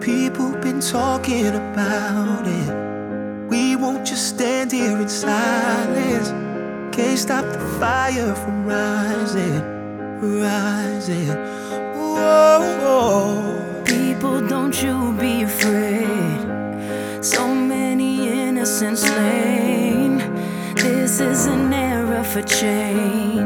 People been talking about it. We won't just stand here in silence. Can't stop the fire from rising, rising. Whoa. People, don't you be afraid. So many innocent slain. This is an era for change.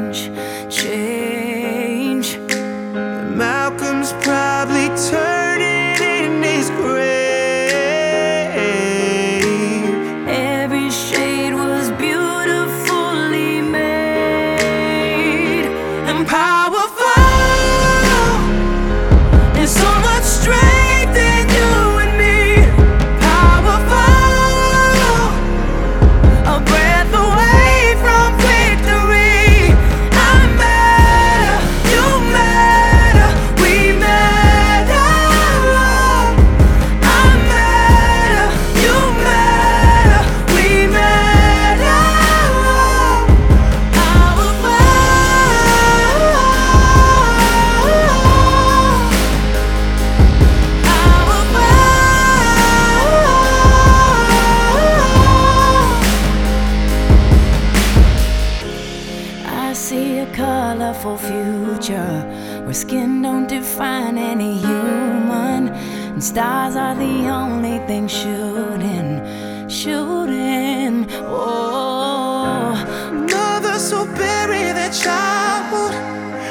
See a colorful future where skin don't define any human, and stars are the only thing shooting, shooting. Oh, Mothers who bury their child.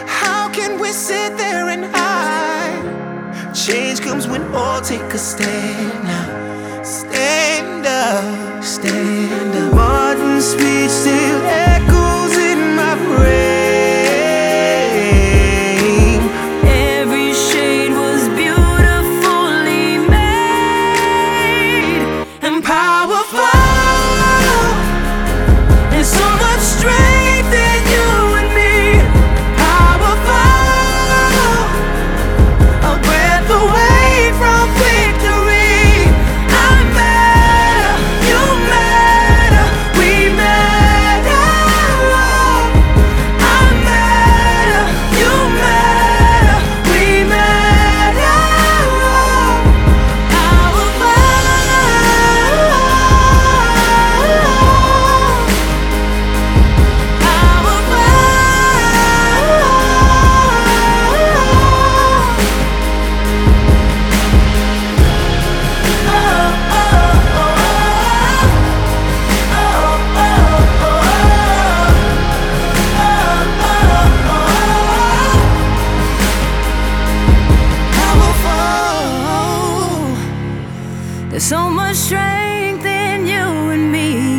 How can we sit there and hide? Change comes when all take a stand now. Stand up, stand up. Martin's speech still echoes There's so much strength in you and me.